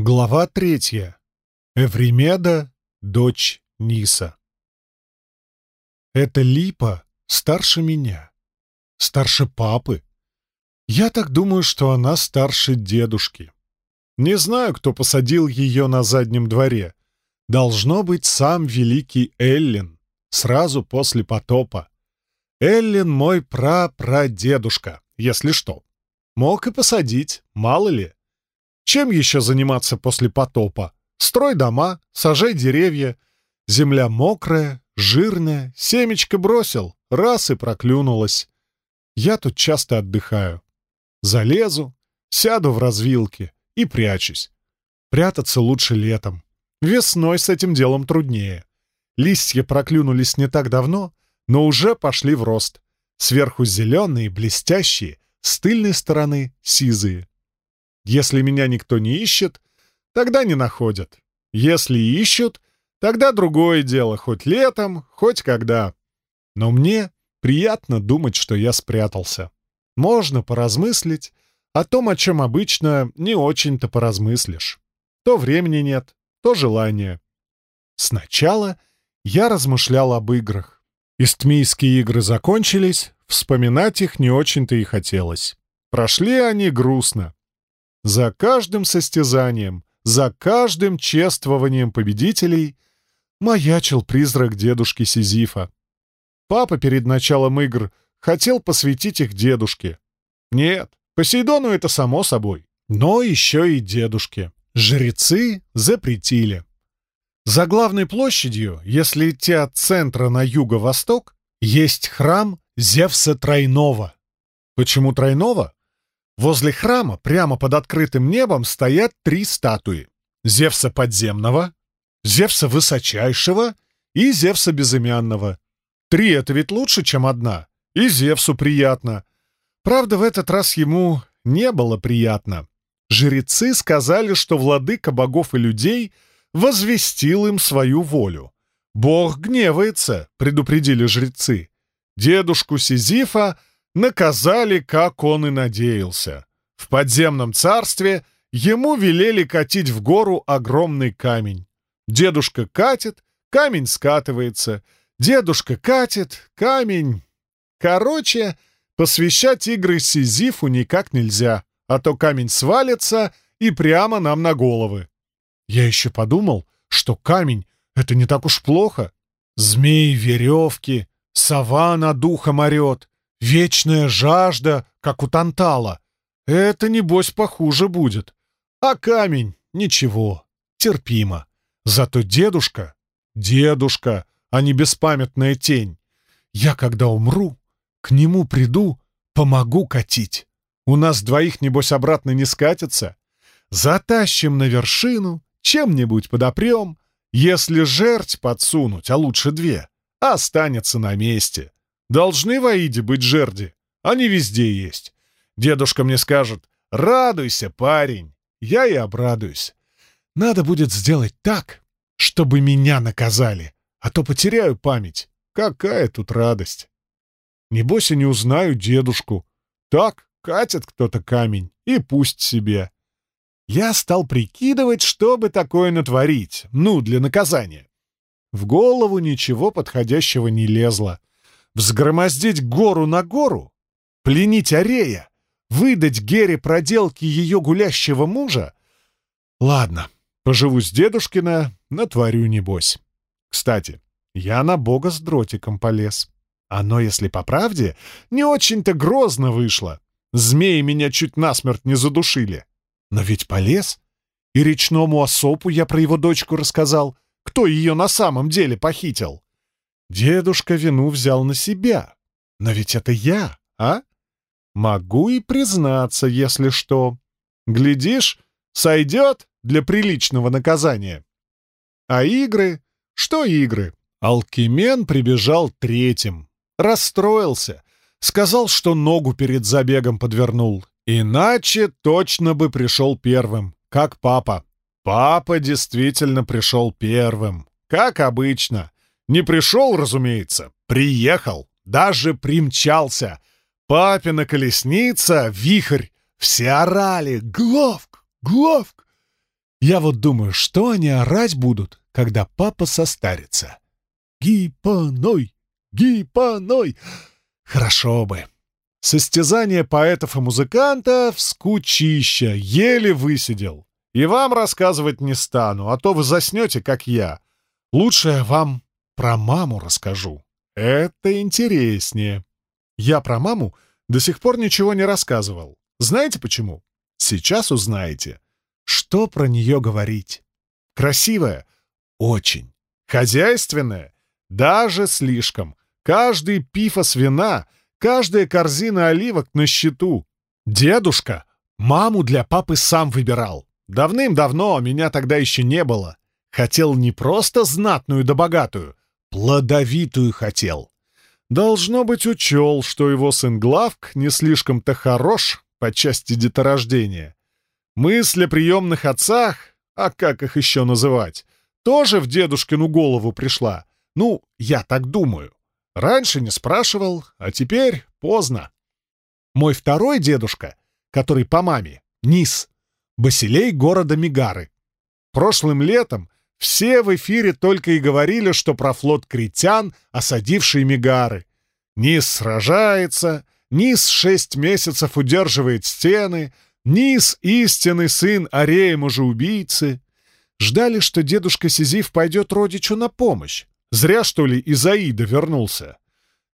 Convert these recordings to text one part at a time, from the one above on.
Глава третья. Эвремеда, дочь Ниса. Эта липа старше меня, старше папы. Я так думаю, что она старше дедушки. Не знаю, кто посадил ее на заднем дворе. Должно быть сам великий Эллин, сразу после потопа. Эллин мой прапрадедушка, если что. Мог и посадить, мало ли. Чем еще заниматься после потопа? Строй дома, сажай деревья. Земля мокрая, жирная, семечко бросил, раз и проклюнулась. Я тут часто отдыхаю. Залезу, сяду в развилке и прячусь. Прятаться лучше летом. Весной с этим делом труднее. Листья проклюнулись не так давно, но уже пошли в рост. Сверху зеленые, блестящие, с тыльной стороны сизые. Если меня никто не ищет, тогда не находят. Если ищут, тогда другое дело, хоть летом, хоть когда. Но мне приятно думать, что я спрятался. Можно поразмыслить о том, о чем обычно не очень-то поразмыслишь. То времени нет, то желания. Сначала я размышлял об играх. Истмийские игры закончились, вспоминать их не очень-то и хотелось. Прошли они грустно. За каждым состязанием, за каждым чествованием победителей маячил призрак дедушки Сизифа. Папа перед началом игр хотел посвятить их дедушке. Нет, Посейдону это само собой, но еще и дедушке. Жрецы запретили. За главной площадью, если идти от центра на юго-восток, есть храм Зевса Тройного. Почему Тройного? Возле храма, прямо под открытым небом, стоят три статуи. Зевса Подземного, Зевса Высочайшего и Зевса Безымянного. Три — это ведь лучше, чем одна. И Зевсу приятно. Правда, в этот раз ему не было приятно. Жрецы сказали, что владыка богов и людей возвестил им свою волю. «Бог гневается», — предупредили жрецы. Дедушку Сизифа наказали, как он и надеялся. В подземном царстве ему велели катить в гору огромный камень. Дедушка катит, камень скатывается. Дедушка катит, камень... Короче, посвящать игры Сизифу никак нельзя, а то камень свалится и прямо нам на головы. Я еще подумал, что камень — это не так уж плохо. Змеи, веревки, сова над духом орет, Вечная жажда, как у Тантала. Это, небось, похуже будет. А камень — ничего, терпимо. Зато дедушка — дедушка, а не беспамятная тень. Я, когда умру, к нему приду, помогу катить. У нас двоих, небось, обратно не скатится. Затащим на вершину, чем-нибудь подопрем. Если жерть подсунуть, а лучше две, останется на месте. Должны в Аиде быть жерди. Они везде есть. Дедушка мне скажет «Радуйся, парень!» Я и обрадуюсь. Надо будет сделать так, чтобы меня наказали, а то потеряю память. Какая тут радость! Небось, и не узнаю дедушку. Так, катит кто-то камень, и пусть себе. Я стал прикидывать, что бы такое натворить, ну, для наказания. В голову ничего подходящего не лезло взгромоздить гору на гору, пленить Арея, выдать Гере проделки ее гулящего мужа? Ладно, поживу с дедушкина, натворю небось. Кстати, я на бога с дротиком полез. Оно, если по правде, не очень-то грозно вышло. Змеи меня чуть насмерть не задушили. Но ведь полез. И речному осопу я про его дочку рассказал, кто ее на самом деле похитил. Дедушка вину взял на себя. Но ведь это я, а? Могу и признаться, если что. Глядишь, сойдет для приличного наказания. А игры? Что игры? Алкимен прибежал третьим. Расстроился. Сказал, что ногу перед забегом подвернул. Иначе точно бы пришел первым, как папа. Папа действительно пришел первым, как обычно. Не пришел, разумеется, приехал, даже примчался. Папина колесница, вихрь, все орали «Главк! Главк!» Я вот думаю, что они орать будут, когда папа состарится. Гипоной! Гипоной! Хорошо бы. Состязание поэтов и музыкантов скучища, еле высидел. И вам рассказывать не стану, а то вы заснете, как я. Лучше вам про маму расскажу. Это интереснее. Я про маму до сих пор ничего не рассказывал. Знаете почему? Сейчас узнаете. Что про нее говорить? Красивая? Очень. Хозяйственная? Даже слишком. Каждый пифос вина, каждая корзина оливок на счету. Дедушка маму для папы сам выбирал. Давным-давно, меня тогда еще не было. Хотел не просто знатную да богатую, плодовитую хотел. Должно быть, учел, что его сын Главк не слишком-то хорош по части деторождения. Мысль о приемных отцах, а как их еще называть, тоже в дедушкину голову пришла. Ну, я так думаю. Раньше не спрашивал, а теперь поздно. Мой второй дедушка, который по маме, Низ, Басилей города Мигары. Прошлым летом все в эфире только и говорили, что про флот критян, осадивший Мигары. Низ сражается, Низ шесть месяцев удерживает стены, Низ — истинный сын Арея мужеубийцы. Ждали, что дедушка Сизиф пойдет родичу на помощь. Зря, что ли, Изаида вернулся.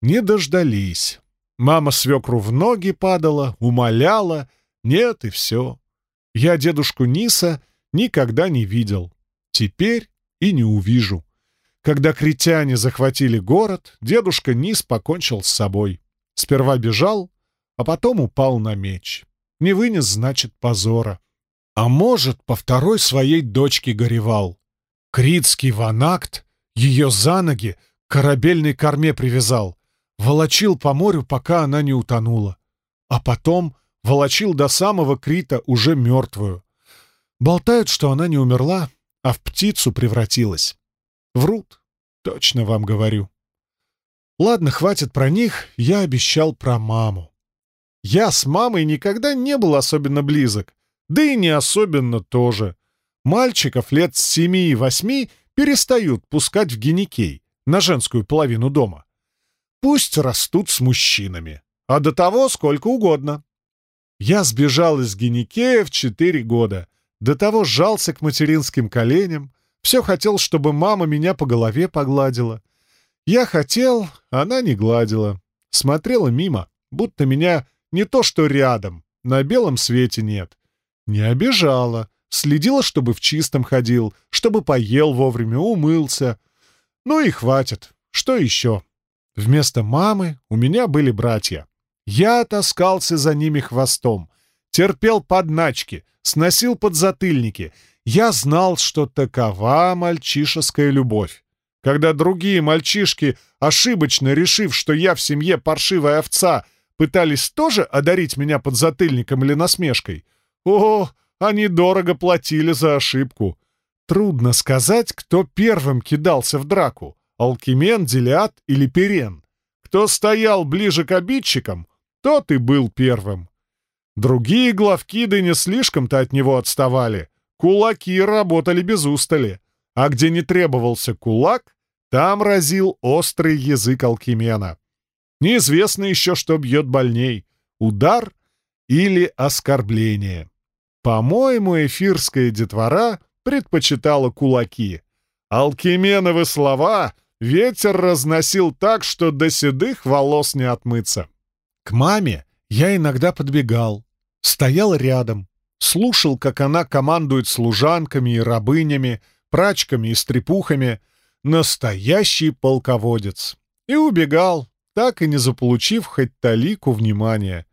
Не дождались. Мама свекру в ноги падала, умоляла. Нет, и все. Я дедушку Ниса никогда не видел. Теперь и не увижу. Когда критяне захватили город, дедушка Нис покончил с собой. Сперва бежал, а потом упал на меч. Не вынес, значит, позора. А может, по второй своей дочке горевал. Критский ванакт ее за ноги к корабельной корме привязал, волочил по морю, пока она не утонула. А потом волочил до самого Крита уже мертвую. Болтают, что она не умерла, а в птицу превратилась. Врут, точно вам говорю. Ладно, хватит про них, я обещал про маму. Я с мамой никогда не был особенно близок, да и не особенно тоже. Мальчиков лет с семи-восьми перестают пускать в геникей, на женскую половину дома. Пусть растут с мужчинами, а до того сколько угодно. Я сбежал из геникея в четыре года, до того сжался к материнским коленям, все хотел, чтобы мама меня по голове погладила. Я хотел, она не гладила, смотрела мимо, будто меня не то что рядом, на белом свете нет. Не обижала, Следила, чтобы в чистом ходил, чтобы поел вовремя, умылся. Ну и хватит. Что еще? Вместо мамы у меня были братья. Я таскался за ними хвостом, терпел подначки, сносил подзатыльники. Я знал, что такова мальчишеская любовь. Когда другие мальчишки, ошибочно решив, что я в семье паршивая овца, пытались тоже одарить меня подзатыльником или насмешкой, о, они дорого платили за ошибку. Трудно сказать, кто первым кидался в драку — Алкимен, Делиат или Перен. Кто стоял ближе к обидчикам, тот и был первым. Другие главкиды не слишком-то от него отставали. Кулаки работали без устали. А где не требовался кулак, там разил острый язык Алкимена. Неизвестно еще, что бьет больней — удар или оскорбление. По-моему, эфирская детвора предпочитала кулаки. Алкименовы слова ветер разносил так, что до седых волос не отмыться. К маме я иногда подбегал, стоял рядом, слушал, как она командует служанками и рабынями, прачками и стрепухами. Настоящий полководец. И убегал, так и не заполучив хоть талику внимания.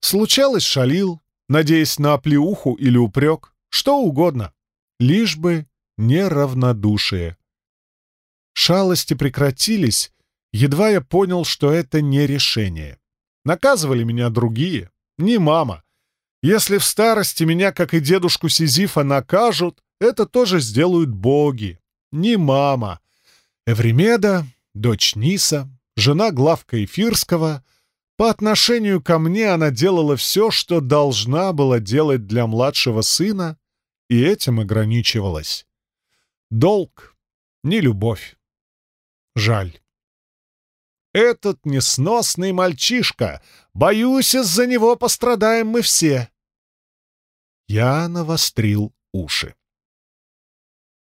Случалось, шалил, надеясь на оплеуху или упрек, что угодно, лишь бы неравнодушие. Шалости прекратились, едва я понял, что это не решение. Наказывали меня другие, не мама. Если в старости меня, как и дедушку Сизифа, накажут, это тоже сделают боги, не мама. Эвремеда, дочь Ниса, жена главка Эфирского — по отношению ко мне она делала все, что должна была делать для младшего сына и этим ограничивалось. Долг, не любовь. Жаль. Этот несносный мальчишка. Боюсь, из-за него пострадаем мы все. Я навострил уши.